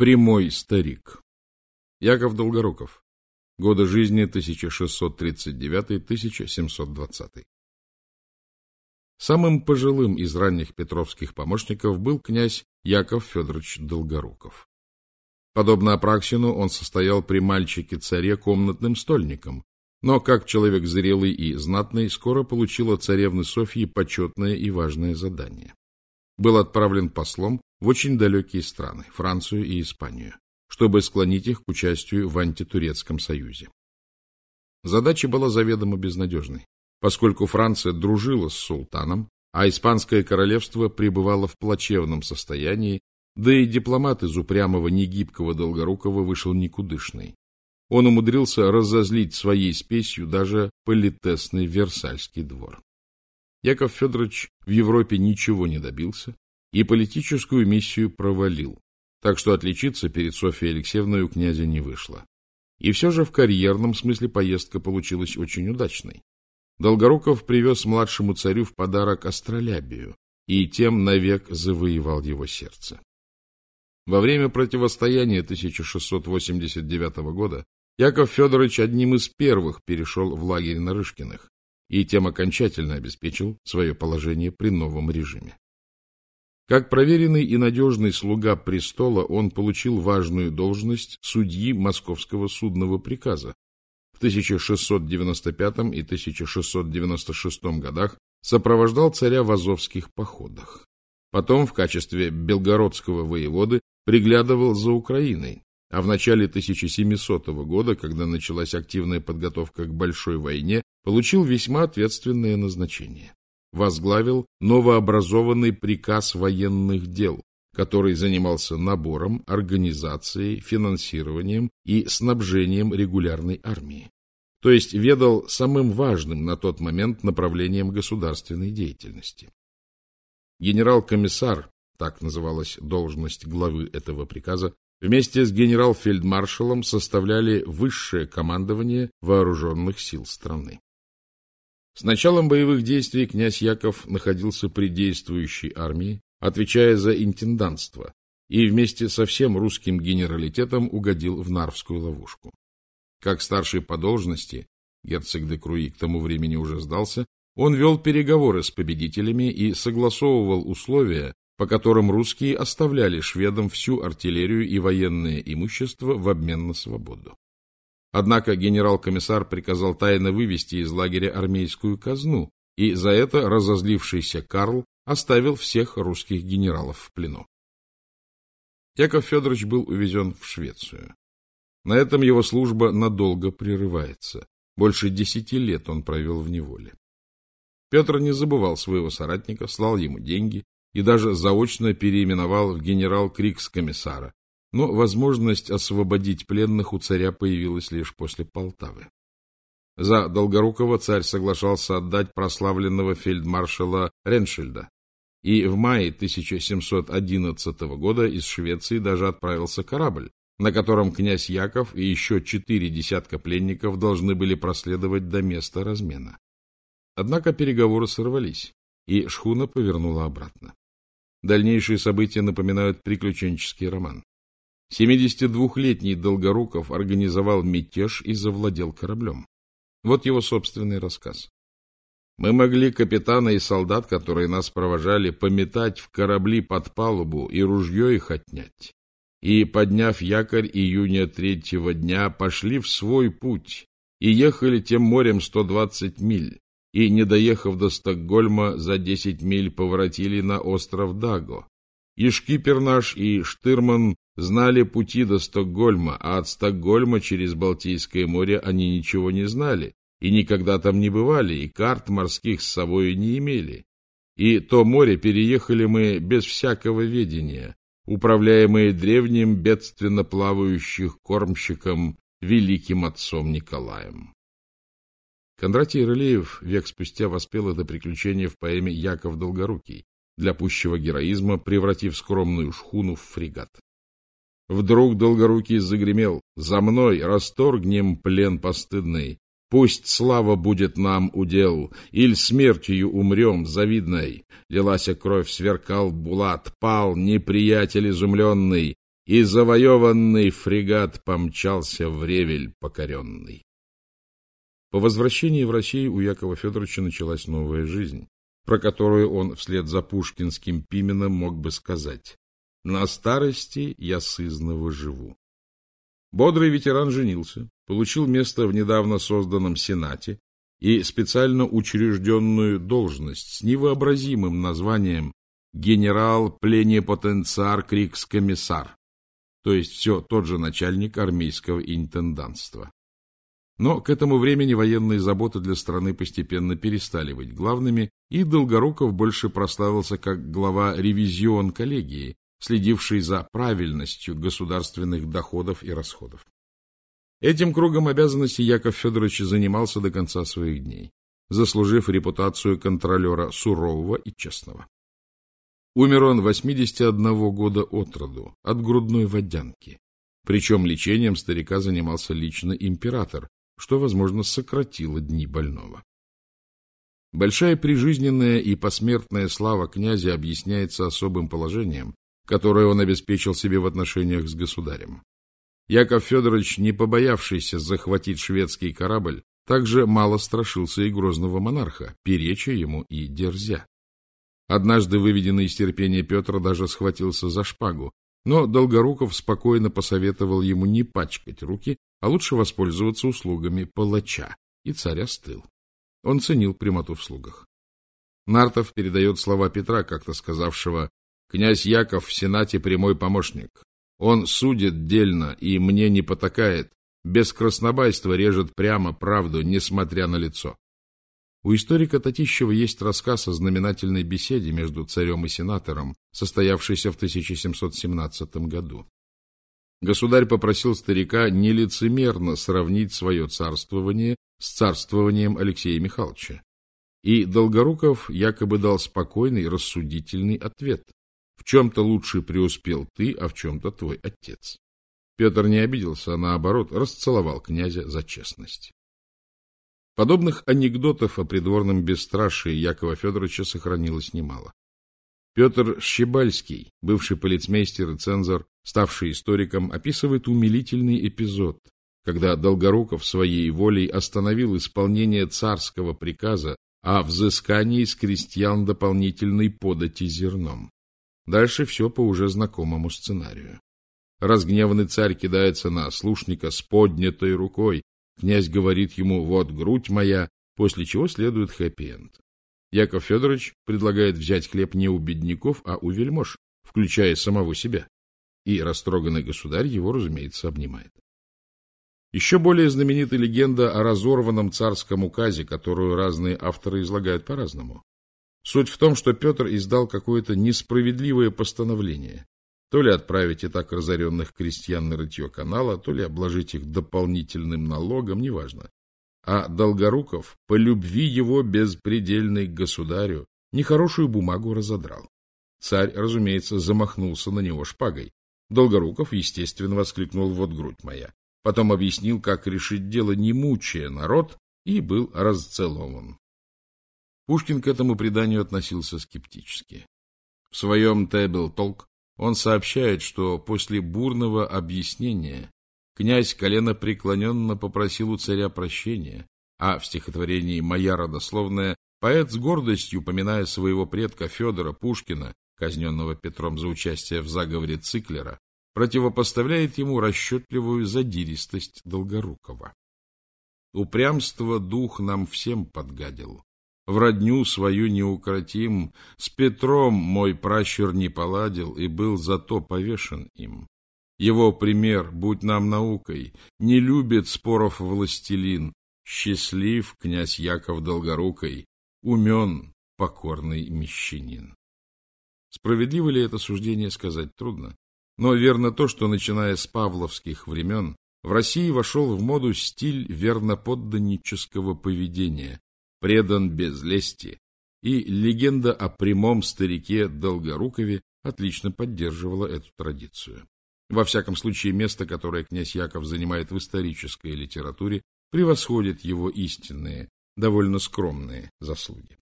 Прямой старик. Яков Долгоруков. Годы жизни 1639-1720. Самым пожилым из ранних петровских помощников был князь Яков Федорович Долгоруков. Подобно Апраксину, он состоял при мальчике-царе комнатным стольником, но, как человек зрелый и знатный, скоро получил от царевны Софьи почетное и важное задание. Был отправлен послом в очень далекие страны, Францию и Испанию, чтобы склонить их к участию в антитурецком союзе. Задача была заведомо безнадежной, поскольку Франция дружила с султаном, а Испанское королевство пребывало в плачевном состоянии, да и дипломат из упрямого негибкого Долгорукова вышел никудышный. Он умудрился разозлить своей спесью даже политесный Версальский двор. Яков Федорович в Европе ничего не добился, и политическую миссию провалил, так что отличиться перед Софьей Алексеевной у князя не вышло. И все же в карьерном смысле поездка получилась очень удачной. Долгоруков привез младшему царю в подарок астролябию и тем навек завоевал его сердце. Во время противостояния 1689 года Яков Федорович одним из первых перешел в лагерь Нарышкиных и тем окончательно обеспечил свое положение при новом режиме. Как проверенный и надежный слуга престола, он получил важную должность судьи Московского судного приказа. В 1695 и 1696 годах сопровождал царя в азовских походах. Потом в качестве белгородского воеводы приглядывал за Украиной, а в начале 1700 года, когда началась активная подготовка к большой войне, получил весьма ответственное назначение возглавил новообразованный приказ военных дел, который занимался набором, организацией, финансированием и снабжением регулярной армии. То есть ведал самым важным на тот момент направлением государственной деятельности. Генерал-комиссар, так называлась должность главы этого приказа, вместе с генерал-фельдмаршалом составляли высшее командование вооруженных сил страны. С началом боевых действий князь Яков находился при действующей армии, отвечая за интендантство, и вместе со всем русским генералитетом угодил в Нарвскую ловушку. Как старший по должности, герцог де Круи к тому времени уже сдался, он вел переговоры с победителями и согласовывал условия, по которым русские оставляли шведам всю артиллерию и военное имущество в обмен на свободу. Однако генерал-комиссар приказал тайно вывести из лагеря армейскую казну, и за это разозлившийся Карл оставил всех русских генералов в плену. Яков Федорович был увезен в Швецию. На этом его служба надолго прерывается. Больше десяти лет он провел в неволе. Петр не забывал своего соратника, слал ему деньги и даже заочно переименовал в генерал-крикс-комиссара, но возможность освободить пленных у царя появилась лишь после Полтавы. За Долгорукова царь соглашался отдать прославленного фельдмаршала Реншельда, и в мае 1711 года из Швеции даже отправился корабль, на котором князь Яков и еще четыре десятка пленников должны были проследовать до места размена. Однако переговоры сорвались, и шхуна повернула обратно. Дальнейшие события напоминают приключенческий роман. 72-летний Долгоруков организовал мятеж и завладел кораблем. Вот его собственный рассказ. Мы могли капитана и солдат, которые нас провожали, пометать в корабли под палубу и ружье их отнять. И, подняв якорь июня третьего дня, пошли в свой путь и ехали тем морем 120 миль, и, не доехав до Стокгольма, за 10 миль поворотили на остров Даго. И шкипер наш, и штырман знали пути до Стокгольма, а от Стокгольма через Балтийское море они ничего не знали, и никогда там не бывали, и карт морских с собой не имели. И то море переехали мы без всякого ведения, управляемые древним бедственно плавающих кормщиком великим отцом Николаем. Кондратий Рылеев век спустя воспел это приключение в поэме «Яков Долгорукий», для пущего героизма превратив скромную шхуну в фрегат. Вдруг Долгорукий загремел. «За мной расторгнем плен постыдный. Пусть слава будет нам удел, иль смертью умрем завидной. Лилася кровь, сверкал булат, пал неприятель изумленный, и завоеванный фрегат помчался в Ревель покоренный. По возвращении в Россию у Якова Федоровича началась новая жизнь, про которую он вслед за пушкинским Пименом мог бы сказать «На старости я сызново живу». Бодрый ветеран женился, получил место в недавно созданном Сенате и специально учрежденную должность с невообразимым названием генерал-пленипотенциар Крикс-комиссар, то есть все тот же начальник армейского интендантства. Но к этому времени военные заботы для страны постепенно перестали быть главными, и Долгоруков больше прославился как глава ревизион коллегии, следивший за правильностью государственных доходов и расходов. Этим кругом обязанностей Яков Федорович занимался до конца своих дней, заслужив репутацию контролера сурового и честного. Умер он 81 года от роду, от грудной водянки. Причем лечением старика занимался лично император, что, возможно, сократило дни больного. Большая прижизненная и посмертная слава князя объясняется особым положением, которое он обеспечил себе в отношениях с государем. Яков Федорович, не побоявшийся захватить шведский корабль, также мало страшился и грозного монарха, переча ему и дерзя. Однажды выведенный из терпения Петр даже схватился за шпагу, но Долгоруков спокойно посоветовал ему не пачкать руки, а лучше воспользоваться услугами палача, и царь остыл. Он ценил прямоту в слугах. Нартов передает слова Петра, как-то сказавшего, «Князь Яков в Сенате прямой помощник. Он судит дельно и мне не потакает, без краснобайства режет прямо правду, несмотря на лицо». У историка Татищева есть рассказ о знаменательной беседе между царем и сенатором, состоявшейся в 1717 году. Государь попросил старика нелицемерно сравнить свое царствование с царствованием Алексея Михайловича. И Долгоруков якобы дал спокойный, рассудительный ответ. В чем-то лучше преуспел ты, а в чем-то твой отец. Петр не обиделся, а наоборот расцеловал князя за честность. Подобных анекдотов о придворном бесстрашии Якова Федоровича сохранилось немало. Петр Щебальский, бывший полицмейстер и цензор, ставший историком, описывает умилительный эпизод, когда Долгоруков своей волей остановил исполнение царского приказа о взыскании с крестьян дополнительной подати зерном. Дальше все по уже знакомому сценарию. Разгневанный царь кидается на слушника с поднятой рукой, Князь говорит ему «вот грудь моя», после чего следует хэппи-энд. Яков Федорович предлагает взять хлеб не у бедняков, а у вельмож, включая самого себя. И растроганный государь его, разумеется, обнимает. Еще более знаменита легенда о разорванном царском указе, которую разные авторы излагают по-разному. Суть в том, что Петр издал какое-то несправедливое постановление, то ли отправить и так разоренных крестьян на рытье канала, то ли обложить их дополнительным налогом, неважно. А Долгоруков, по любви его безпредельной к государю, нехорошую бумагу разодрал. Царь, разумеется, замахнулся на него шпагой. Долгоруков, естественно, воскликнул «Вот грудь моя». Потом объяснил, как решить дело, не мучая народ, и был расцелован. Пушкин к этому преданию относился скептически. В своем «Тэбл Толк» Он сообщает, что после бурного объяснения князь коленопреклоненно попросил у царя прощения, а в стихотворении «Моя родословная» поэт с гордостью, поминая своего предка Федора Пушкина, казненного Петром за участие в заговоре Циклера, противопоставляет ему расчетливую задиристость Долгорукова. Упрямство дух нам всем подгадил, в родню свою неукротим, с Петром мой пращур не поладил и был зато повешен им. Его пример, будь нам наукой, не любит споров властелин, счастлив князь Яков Долгорукой, умен покорный мещанин. Справедливо ли это суждение сказать? Трудно, но верно то, что, начиная с павловских времен, в России вошел в моду стиль верноподданнического поведения, предан без лести, и легенда о прямом старике Долгорукове отлично поддерживала эту традицию. Во всяком случае, место, которое князь Яков занимает в исторической литературе, превосходит его истинные, довольно скромные заслуги.